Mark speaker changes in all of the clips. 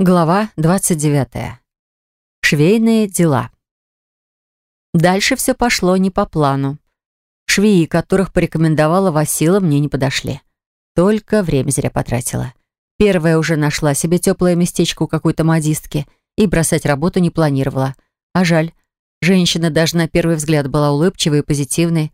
Speaker 1: Глава 29. Швейные дела. Дальше все пошло не по плану. Швеи, которых порекомендовала Васила, мне не подошли. Только время зря потратила. Первая уже нашла себе теплое местечко у какой-то модистки и бросать работу не планировала. А жаль. Женщина даже на первый взгляд была улыбчивой и позитивной.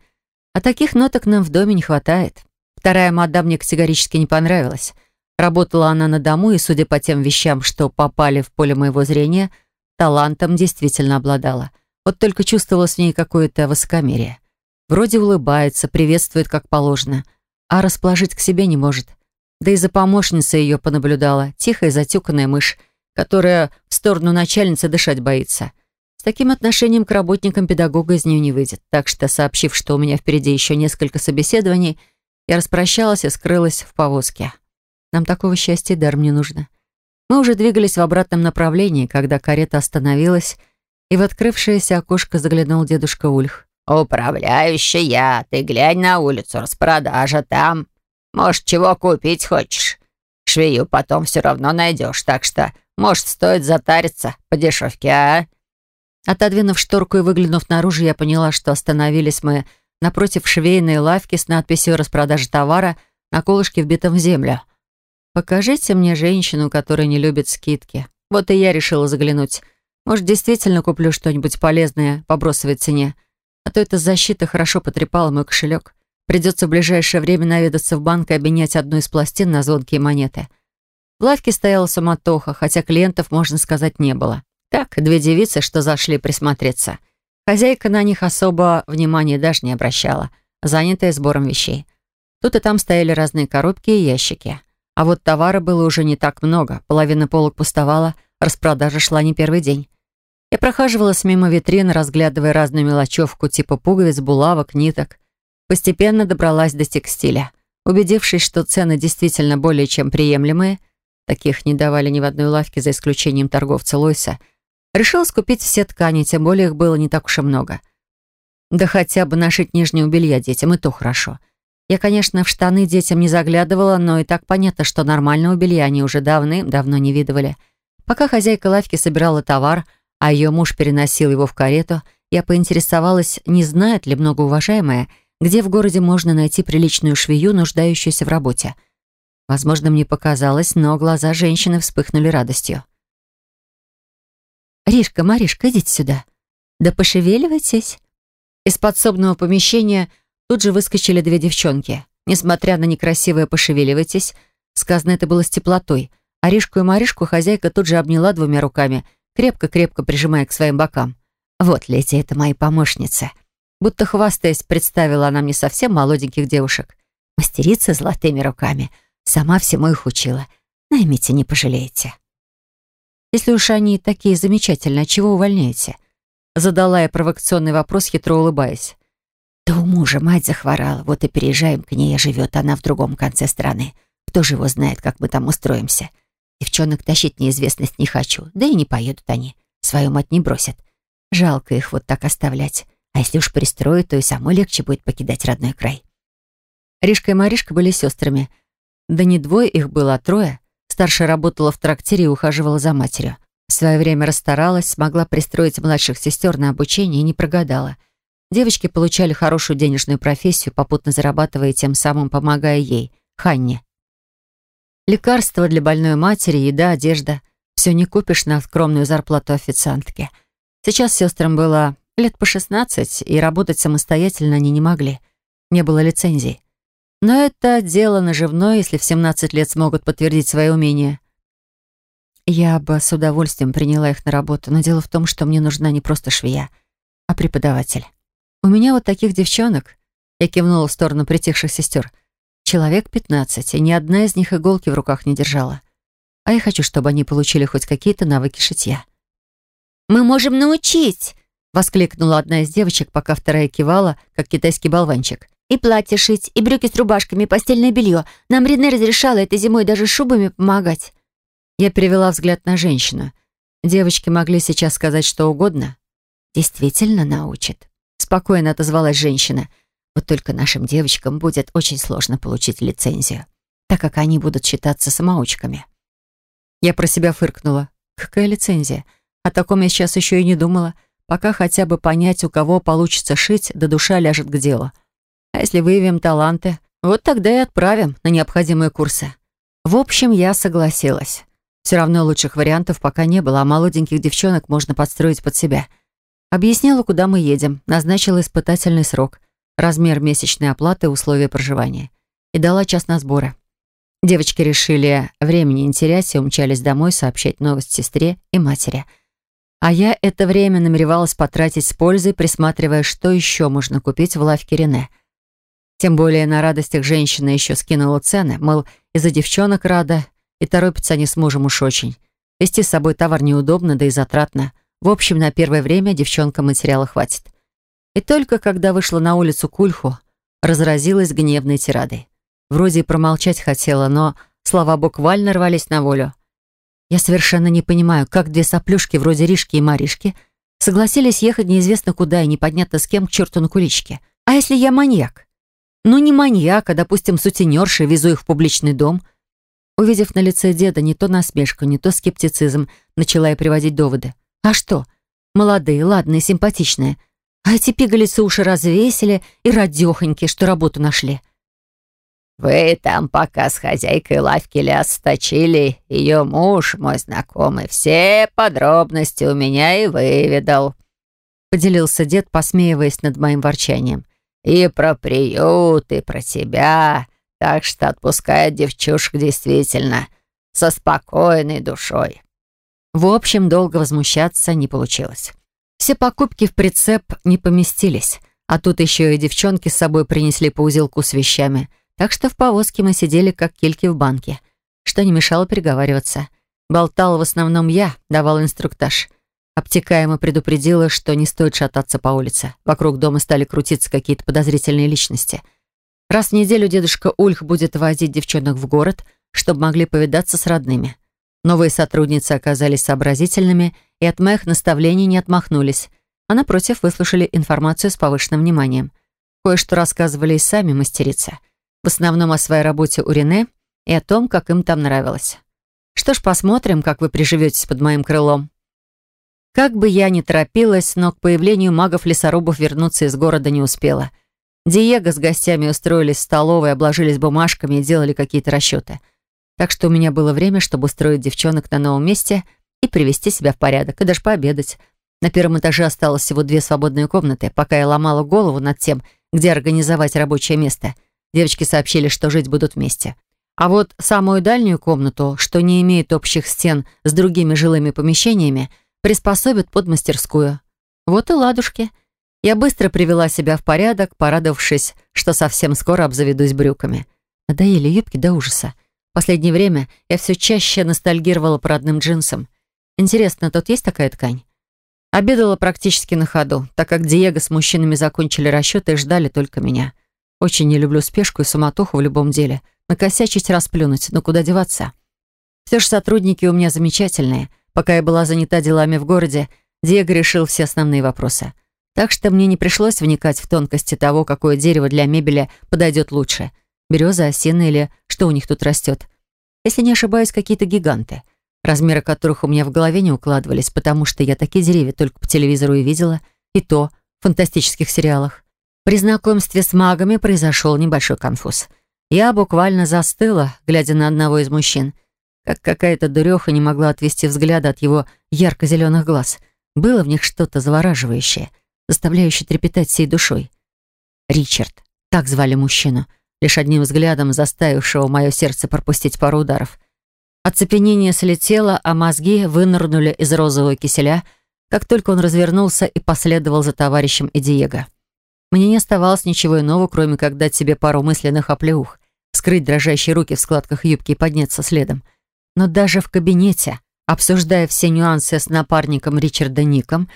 Speaker 1: А таких ноток нам в доме не хватает. Вторая мадам мне категорически не понравилась. Работала она на дому, и, судя по тем вещам, что попали в поле моего зрения, талантом действительно обладала. Вот только чувствовалось в ней какое-то высокомерие. Вроде улыбается, приветствует как положено, а расположить к себе не может. Да и за помощницей ее понаблюдала, тихая затюканная мышь, которая в сторону начальницы дышать боится. С таким отношением к работникам педагога из нее не выйдет, так что, сообщив, что у меня впереди еще несколько собеседований, я распрощалась и скрылась в повозке. Нам такого счастья даром не нужно. Мы уже двигались в обратном направлении, когда карета остановилась, и в открывшееся окошко заглянул дедушка Ульх.
Speaker 2: «Управляющая, ты глянь на улицу, распродажа там. Может, чего купить хочешь? Швею потом все равно найдешь, так что, может, стоит затариться по дешевке, а?»
Speaker 1: Отодвинув шторку и выглянув наружу, я поняла, что остановились мы напротив швейной лавки с надписью «Распродажа товара» на колышке, вбитом в землю — Покажите мне женщину, которая не любит скидки. Вот и я решила заглянуть. Может, действительно куплю что-нибудь полезное по бросовой цене. А то эта защита хорошо потрепала мой кошелек. Придется в ближайшее время наведаться в банк и обменять одну из пластин на звонкие монеты. В лавке стояла суматоха, хотя клиентов, можно сказать, не было. Так, две девицы, что зашли присмотреться. Хозяйка на них особо внимания даже не обращала, занятая сбором вещей. Тут и там стояли разные коробки и ящики. А вот товара было уже не так много, половина полок пустовала, распродажа шла не первый день. Я прохаживалась мимо витрин, разглядывая разную мелочевку типа пуговиц, булавок, ниток. Постепенно добралась до текстиля. Убедившись, что цены действительно более чем приемлемые, таких не давали ни в одной лавке, за исключением торговца Лойса, решила скупить все ткани, тем более их было не так уж и много. Да хотя бы нашить нижнего белья детям, и то хорошо — я, конечно, в штаны детям не заглядывала, но и так понятно, что нормального белья они уже давным-давно не видывали. Пока хозяйка лавки собирала товар, а ее муж переносил его в карету, я поинтересовалась, не знает ли многоуважаемая, где в городе можно найти приличную швею, нуждающуюся в работе. Возможно, мне показалось, но глаза женщины вспыхнули радостью. «Ришка, Маришка, идите сюда. Да пошевеливайтесь». Из подсобного помещения – Тут же выскочили две девчонки. Несмотря на некрасивое «пошевеливайтесь», сказано это было с теплотой. Аришку и Маришку хозяйка тут же обняла двумя руками, крепко-крепко прижимая к своим бокам. «Вот, леди, это мои помощницы». Будто хвастаясь, представила она мне совсем молоденьких девушек. Мастерица золотыми руками. Сама всему их учила. Наймите, не пожалеете. Если уж они такие замечательные, чего увольняете? Задала я провокационный вопрос, хитро улыбаясь. Да у мужа мать захворала, вот и переезжаем к ней, а живет она в другом конце страны. Кто же его знает, как мы там устроимся? Девчонок тащить неизвестность не хочу, да и не поедут они. Свою мать не бросят. Жалко их вот так оставлять. А если уж пристроят, то и самой легче будет покидать родной край. Ришка и Маришка были сестрами. Да не двое их было, а трое. Старшая работала в трактире и ухаживала за матерью. В свое время расстаралась, смогла пристроить младших сестер на обучение и не прогадала — Девочки получали хорошую денежную профессию, попутно зарабатывая тем самым помогая ей, Ханне. Лекарства для больной матери, еда, одежда. Все не купишь на скромную зарплату официантки. Сейчас сестрам было лет по 16, и работать самостоятельно они не могли. Не было лицензий. Но это дело наживное, если в 17 лет смогут подтвердить свои умения. Я бы с удовольствием приняла их на работу, но дело в том, что мне нужна не просто швея, а преподаватель. «У меня вот таких девчонок», — я кивнула в сторону притихших сестер, «человек пятнадцать, и ни одна из них иголки в руках не держала. А я хочу, чтобы они получили хоть какие-то навыки шитья».
Speaker 3: «Мы можем научить!»
Speaker 1: — воскликнула одна из девочек, пока вторая кивала, как китайский болванчик.
Speaker 3: «И платье шить, и брюки с рубашками, и постельное белье. Нам Рене разрешала этой зимой даже шубами помогать».
Speaker 1: Я перевела взгляд на женщину. Девочки могли сейчас сказать что угодно. «Действительно научит». Спокойно отозвалась женщина. Вот только нашим девочкам будет очень сложно получить лицензию, так как они будут считаться самоучками. Я про себя фыркнула. Какая лицензия? О таком я сейчас еще и не думала. Пока хотя бы понять, у кого получится шить, да душа ляжет к делу. А если выявим таланты, вот тогда и отправим на необходимые курсы. В общем, я согласилась. Все равно лучших вариантов пока не было, а молоденьких девчонок можно подстроить под себя. Объяснила, куда мы едем, назначила испытательный срок, размер месячной оплаты условия проживания. И дала час на сборы. Девочки решили времени не терять и умчались домой сообщать новость сестре и матери. А я это время намеревалась потратить с пользой, присматривая, что еще можно купить в лавке Рене. Тем более на радостях женщина еще скинула цены, мол, из-за девчонок рада, и торопятся они с мужем уж очень. Вести с собой товар неудобно, да и затратно. В общем, на первое время девчонкам материала хватит. И только когда вышла на улицу Кульху, разразилась гневной тирадой. Вроде и промолчать хотела, но слова буквально рвались на волю. Я совершенно не понимаю, как две соплюшки вроде Ришки и Маришки согласились ехать неизвестно куда и непонятно с кем к черту на куличке. А если я маньяк? Ну, не маньяк, а, допустим, сутенерша, везу их в публичный дом. Увидев на лице деда не то насмешку, не то скептицизм, начала я приводить доводы. А что? Молодые, ладные, симпатичные. А эти пигалицы уши развесили и радехоньки, что работу нашли.
Speaker 2: «Вы там пока с хозяйкой лавки ляс точили, ее муж, мой знакомый, все подробности у меня и выведал», — поделился дед, посмеиваясь над моим ворчанием. «И про приют, и про тебя, так что отпускает девчушек действительно со спокойной душой».
Speaker 1: В общем, долго возмущаться не получилось. Все покупки в прицеп не поместились, а тут еще и девчонки с собой принесли по узелку с вещами — так что в повозке мы сидели, как кильки в банке, что не мешало переговариваться. Болтал в основном я, давал инструктаж. Обтекаемо предупредила, что не стоит шататься по улице. Вокруг дома стали крутиться какие-то подозрительные личности. Раз в неделю дедушка Ульх будет возить девчонок в город, чтобы могли повидаться с родными. Новые сотрудницы оказались сообразительными и от моих наставлений не отмахнулись, а напротив выслушали информацию с повышенным вниманием. Кое-что рассказывали и сами мастерицы — в основном о своей работе у Рене и о том, как им там нравилось. Что ж, посмотрим, как вы приживетесь под моим крылом. Как бы я ни торопилась, но к появлению магов-лесорубов вернуться из города не успела. Диего с гостями устроились в столовой, обложились бумажками и делали какие-то расчеты. Так что у меня было время, чтобы устроить девчонок на новом месте и привести себя в порядок, и даже пообедать. На первом этаже осталось всего две свободные комнаты, пока я ломала голову над тем, где организовать рабочее место — Девочки сообщили, что жить будут вместе. А вот самую дальнюю комнату, что не имеет общих стен с другими жилыми помещениями, приспособят под мастерскую. Вот и ладушки. Я быстро привела себя в порядок, порадовавшись, что совсем скоро обзаведусь брюками. Надоели юбки до ужаса. Последнее время я все чаще ностальгировала по родным джинсам. Интересно, тут есть такая ткань? Обедала практически на ходу, так как Диего с мужчинами закончили расчеты и ждали только меня. Очень не люблю спешку и суматоху в любом деле. Накосячить, расплюнуть, но куда деваться? Все же сотрудники у меня замечательные. Пока я была занята делами в городе, Диего решил все основные вопросы. Так что мне не пришлось вникать в тонкости того, какое дерево для мебели подойдет лучше. Береза, осина или что у них тут растет. Если не ошибаюсь, какие-то гиганты, размеры которых у меня в голове не укладывались, потому что я такие деревья только по телевизору и видела, и то в фантастических сериалах. При знакомстве с магами произошел небольшой конфуз. Я буквально застыла, глядя на одного из мужчин. Как какая-то дуреха не могла отвести взгляда от его ярко-зеленых глаз. Было в них что-то завораживающее, заставляющее трепетать всей душой. Ричард, так звали мужчину, лишь одним взглядом заставившего мое сердце пропустить пару ударов. Оцепенение слетело, а мозги вынырнули из розового киселя, как только он развернулся и последовал за товарищем и Диего. Мне не оставалось ничего иного, кроме как дать себе пару мысленных оплеух, скрыть дрожащие руки в складках юбки и подняться следом. Но даже в кабинете, обсуждая все нюансы с напарником Ричарда Ником,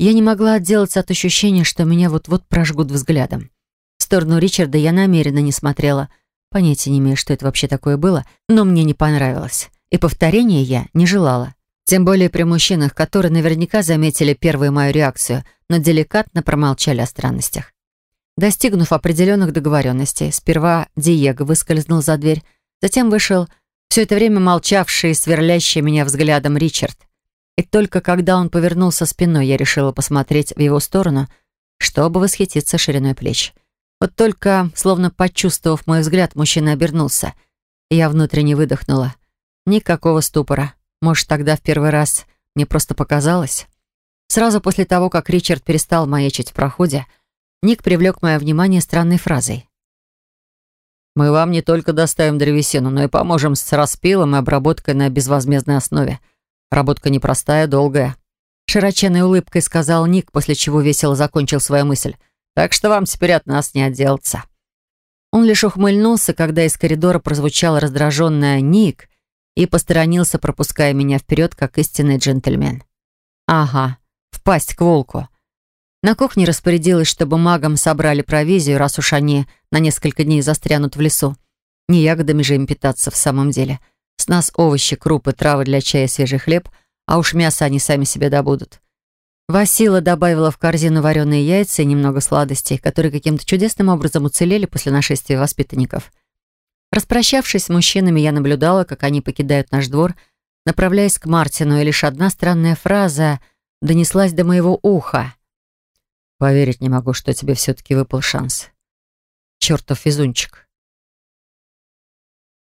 Speaker 1: я не могла отделаться от ощущения, что меня вот-вот прожгут взглядом. В сторону Ричарда я намеренно не смотрела. Понятия не имею, что это вообще такое было, но мне не понравилось. И повторения я не желала. Тем более при мужчинах, которые наверняка заметили первую мою реакцию, но деликатно промолчали о странностях. Достигнув определенных договоренностей, сперва Диего выскользнул за дверь, затем вышел Все это время молчавший и сверлящий меня взглядом Ричард. И только когда он повернулся спиной, я решила посмотреть в его сторону, чтобы восхититься шириной плеч. Вот только, словно почувствовав мой взгляд, мужчина обернулся. Я внутренне выдохнула. Никакого ступора. Может, тогда в первый раз мне просто показалось. Сразу после того, как Ричард перестал маячить в проходе, Ник привлек мое внимание странной фразой. «Мы вам не только доставим древесину, но и поможем с распилом и обработкой на безвозмездной основе. Работка непростая, долгая». Широченной улыбкой сказал Ник, после чего весело закончил свою мысль. «Так что вам теперь от нас не отделаться». Он лишь ухмыльнулся, когда из коридора прозвучала раздраженная «Ник» и посторонился, пропуская меня вперед, как истинный джентльмен. «Ага, впасть к волку». На кухне распорядилась, чтобы магам собрали провизию, раз уж они на несколько дней застрянут в лесу. Не ягодами же им питаться в самом деле. С нас овощи, крупы, травы для чая, свежий хлеб, а уж мясо они сами себе добудут. Васила добавила в корзину вареные яйца и немного сладостей, которые каким-то чудесным образом уцелели после нашествия воспитанников. Распрощавшись с мужчинами, я наблюдала, как они покидают наш двор, направляясь к Мартину, и лишь одна странная фраза донеслась до моего уха — Поверить не могу, что тебе все-таки выпал шанс. Чертов везунчик.